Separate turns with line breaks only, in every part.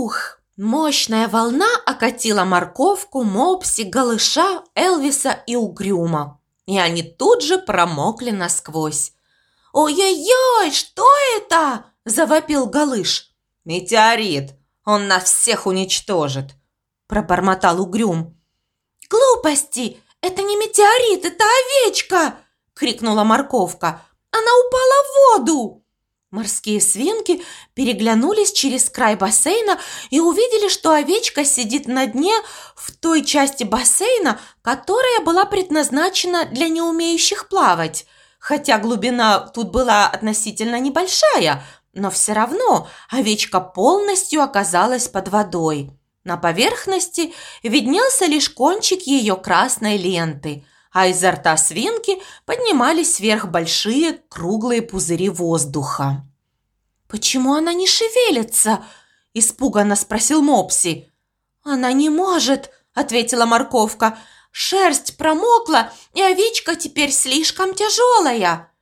Ух! Мощная волна окатила морковку, мопси, голыша, Элвиса и угрюма. И они тут же промокли насквозь. «Ой-ой-ой, что это?» – завопил Голыш.
«Метеорит! Он нас всех уничтожит!» – пробормотал Угрюм.
«Глупости! Это не метеорит, это овечка!» – крикнула морковка. «Она упала в воду!» Морские свинки переглянулись через край бассейна и увидели, что овечка сидит на дне в той части бассейна, которая была предназначена для неумеющих плавать. Хотя глубина тут была относительно небольшая, но все равно овечка полностью оказалась под водой. На поверхности виднелся лишь кончик ее красной ленты, а изо рта свинки поднимались вверх большие круглые пузыри воздуха. «Почему она не шевелится?» – испуганно спросил Мопси. «Она не может», – ответила морковка. «Шерсть промокла, и овечка теперь слишком тяжелая».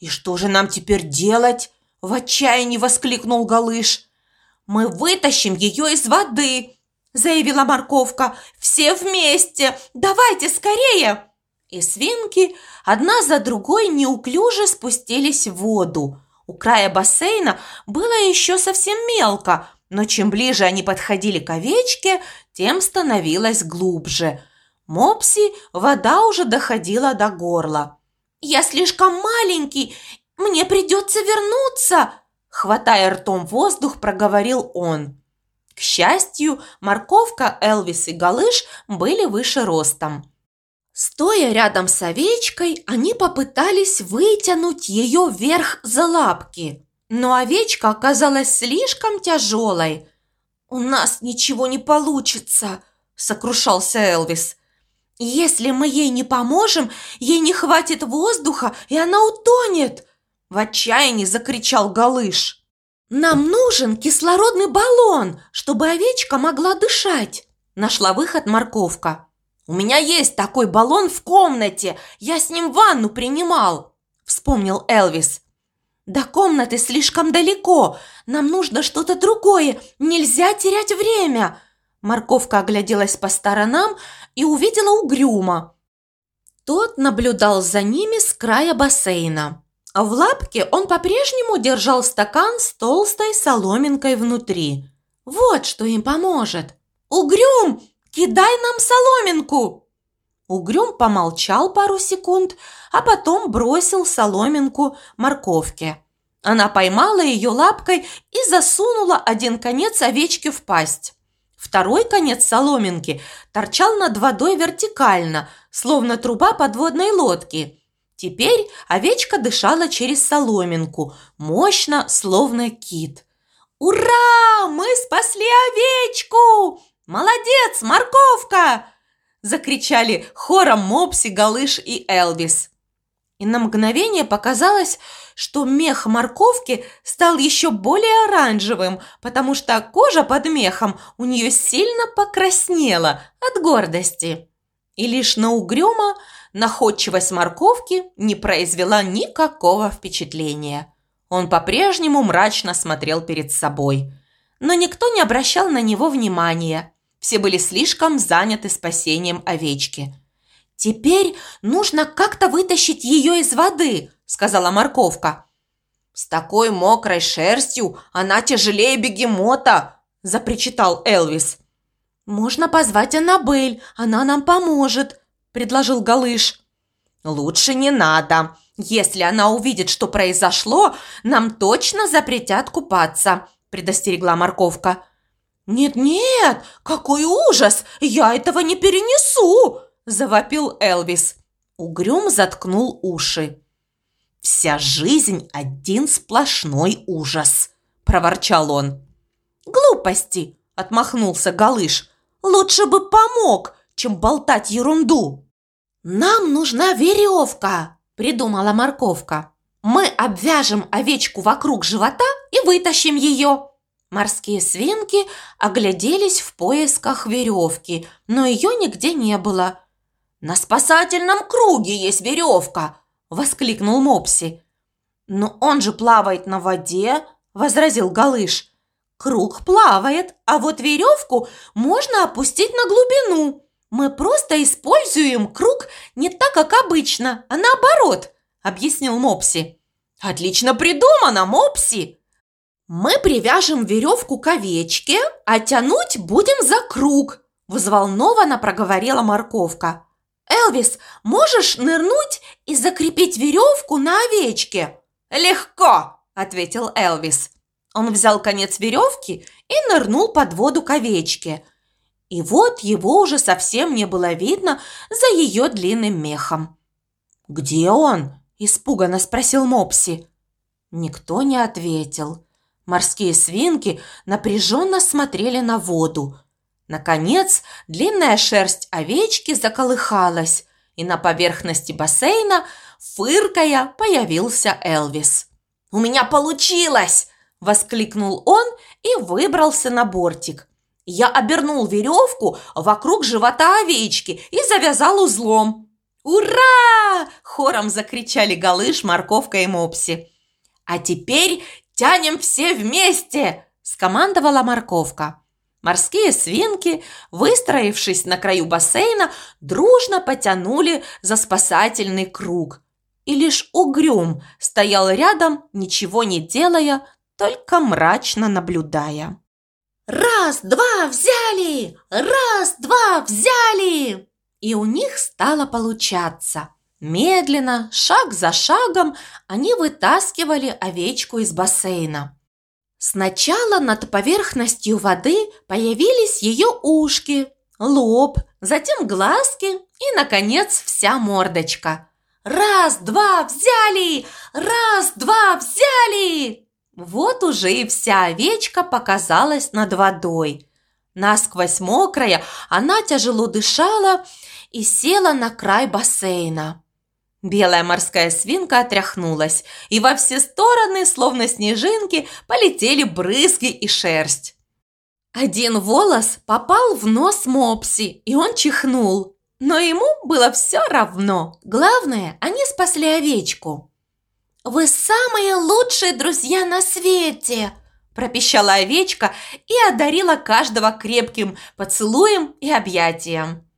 «И что же нам теперь делать?» – в отчаянии воскликнул Галыш.
«Мы вытащим ее из воды», – заявила морковка. «Все вместе! Давайте скорее!» И свинки одна за другой неуклюже спустились в воду. У края бассейна было еще совсем мелко, но чем ближе они подходили к овечке, тем становилось глубже. Мопси вода уже доходила до горла. «Я слишком маленький, мне придется вернуться!» Хватая ртом воздух, проговорил он. К счастью, морковка, Элвис и Галыш были выше ростом. Стоя рядом с овечкой, они попытались вытянуть ее вверх за лапки. Но овечка оказалась слишком тяжелой. «У нас ничего не получится», – сокрушался Элвис. «Если мы ей не поможем, ей не хватит воздуха, и она утонет!» В отчаянии закричал Галыш. «Нам нужен кислородный баллон, чтобы овечка могла дышать!» Нашла выход морковка. «У меня есть такой баллон в комнате! Я с ним ванну принимал!» – вспомнил Элвис. «До комнаты слишком далеко. Нам нужно что-то другое. Нельзя терять время!» Морковка огляделась по сторонам и увидела угрюма. Тот наблюдал за ними с края бассейна. В лапке он по-прежнему держал стакан с толстой соломинкой внутри. Вот что им поможет. «Угрюм!» Кидай нам соломинку!» Угрюм помолчал пару секунд, а потом бросил соломинку морковке. Она поймала ее лапкой и засунула один конец овечки в пасть. Второй конец соломинки торчал над водой вертикально, словно труба подводной лодки. Теперь овечка дышала через соломинку, мощно, словно кит. «Ура! Мы спасли овечку!» «Молодец, морковка!» – закричали хором Мопси, Галыш и Элвис. И на мгновение показалось, что мех морковки стал еще более оранжевым, потому что кожа под мехом у нее сильно покраснела от гордости. И лишь на угрюма находчивость морковки не произвела никакого впечатления. Он по-прежнему мрачно смотрел перед собой. Но никто не обращал на него внимания. Все были слишком заняты спасением овечки. «Теперь нужно как-то вытащить ее из воды», – сказала морковка.
«С такой мокрой шерстью она тяжелее бегемота», – запричитал Элвис.
«Можно позвать Аннабель, она нам поможет», – предложил Галыш.
«Лучше не надо. Если она увидит, что произошло, нам точно запретят купаться», – предостерегла морковка.
«Нет-нет, какой ужас! Я этого не перенесу!» – завопил Элвис. Угрюм заткнул уши.
«Вся жизнь – один сплошной ужас!» – проворчал он.
«Глупости!» – отмахнулся Галыш. «Лучше бы помог, чем болтать ерунду!» «Нам нужна веревка!» – придумала морковка. «Мы обвяжем овечку вокруг живота и вытащим ее!» Морские свинки огляделись в поисках веревки, но ее нигде не было. «На спасательном круге есть веревка!» – воскликнул Мопси. «Но он же плавает на воде!» – возразил Галыш. Круг плавает, а вот веревку можно опустить на глубину. Мы просто используем круг не так, как обычно, а наоборот, объяснил Мопси.
Отлично придумано, Мопси!
Мы привяжем веревку к овечке, а тянуть будем за круг, взволнованно проговорила морковка. Элвис, можешь нырнуть и закрепить веревку на овечке?
Легко, ответил Элвис. Он взял конец веревки и нырнул под воду к овечке. И вот его уже совсем не было видно за ее длинным мехом.
«Где он?» – испуганно спросил Мопси. Никто не ответил. Морские свинки напряженно смотрели на воду. Наконец, длинная шерсть овечки заколыхалась, и на поверхности бассейна, фыркая, появился Элвис.
«У меня получилось!» – воскликнул он и выбрался на бортик. Я обернул веревку вокруг живота овечки и завязал узлом.
«Ура!» – хором закричали Галыш, Морковка и Мопси.
«А теперь тянем все вместе!» – скомандовала Морковка. Морские свинки, выстроившись на краю бассейна, дружно потянули за спасательный круг. И лишь угрюм стоял рядом, ничего не делая, только мрачно наблюдая.
«Раз, два, взяли! Раз, два, взяли!» И у них стало получаться. Медленно, шаг за шагом, они вытаскивали овечку из бассейна. Сначала над поверхностью воды появились ее ушки, лоб, затем глазки и, наконец, вся мордочка. «Раз, два, взяли! Раз, два, взяли!» Вот уже и вся овечка показалась над водой. Насквозь мокрая, она тяжело дышала и села на край бассейна. Белая морская свинка отряхнулась, и во все стороны, словно снежинки, полетели брызги и шерсть. Один волос попал в нос Мопси, и он чихнул. Но ему было все равно. Главное, они спасли овечку. «Вы самые лучшие друзья на свете!» пропищала овечка и одарила каждого крепким поцелуем и объятием.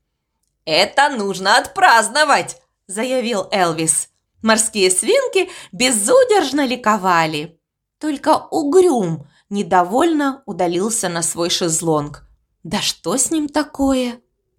«Это нужно отпраздновать!» – заявил Элвис.
Морские свинки безудержно ликовали. Только угрюм недовольно удалился на свой шезлонг. Да что с ним такое?